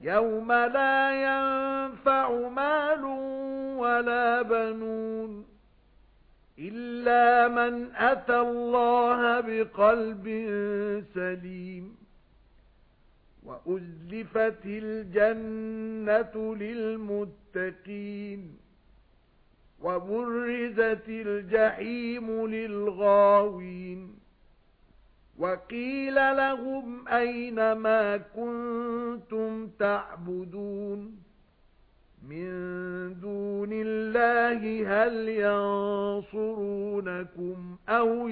يَوْمَ لَا يَنفَعُ مَالٌ وَلَا بَنُونَ إِلَّا مَنْ أَتَى اللَّهَ بِقَلْبٍ سَلِيمٍ وَأُزْلِفَتِ الْجَنَّةُ لِلْمُتَّقِينَ وَبُرِّزَتِ الْجَحِيمُ لِلْغَاوِينَ وَقِيلَ لَهُمْ أَيْنَ مَا كُنتُمْ تَعْبُدُونَ مِن دُونِ اللَّهِ هَلْ يَنصُرُونَكُمْ أَوْ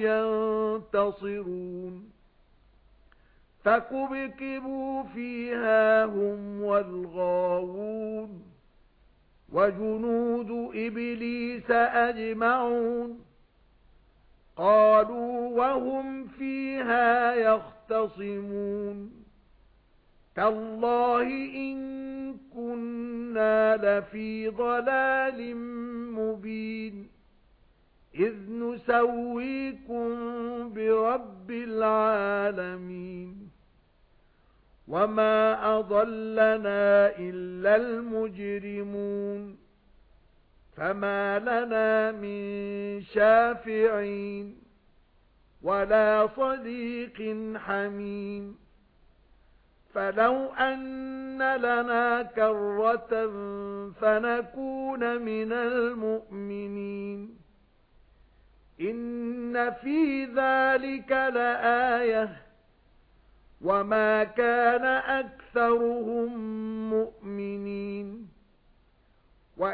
يَنتَصِرُونَ فَكُبْكِبُوا فِيهَا هُمْ وَالْغَاوُونَ وَجُنُودُ إِبْلِيسَ أَجْمَعُونَ قَالُوا وَهُمْ فِيهَا يَخْتَصِمُونَ. تَاللَّهِ إِن كُنَّا لَفِي ضَلَالٍ مُبِينٍ. إِذْ نُسَوِّيكُم بِرَبِّ الْعَالَمِينَ. وَمَا أَضَلَّنَا إِلَّا الْمُجْرِمُونَ. فَمَا لَنَا مِن شَافِعِينَ وَلَا صَدِيقٍ حَمِيمٍ فَلَوْ أَنَّ لَنَا كَرَّةً فَنَكُونَ مِنَ الْمُؤْمِنِينَ إِنَّ فِي ذَلِكَ لَآيَةً وَمَا كَانَ أَكْثَرُهُم مُؤْمِنِينَ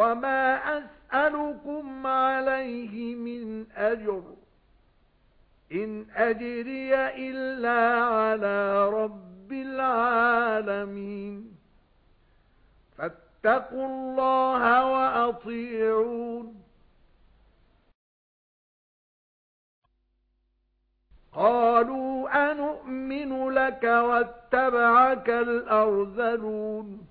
وَمَا أَسْأَلُكُمْ عَلَيْهِ مِنْ أَجْرٍ إِنْ أَجْرِيَ إِلَّا عَلَى رَبِّ الْعَالَمِينَ فَاتَّقُوا اللَّهَ وَأَطِيعُونِ قَالُوا أَنُؤْمِنُ لَكَ وَاتَّبَعَكَ الْأَرْذَلُونَ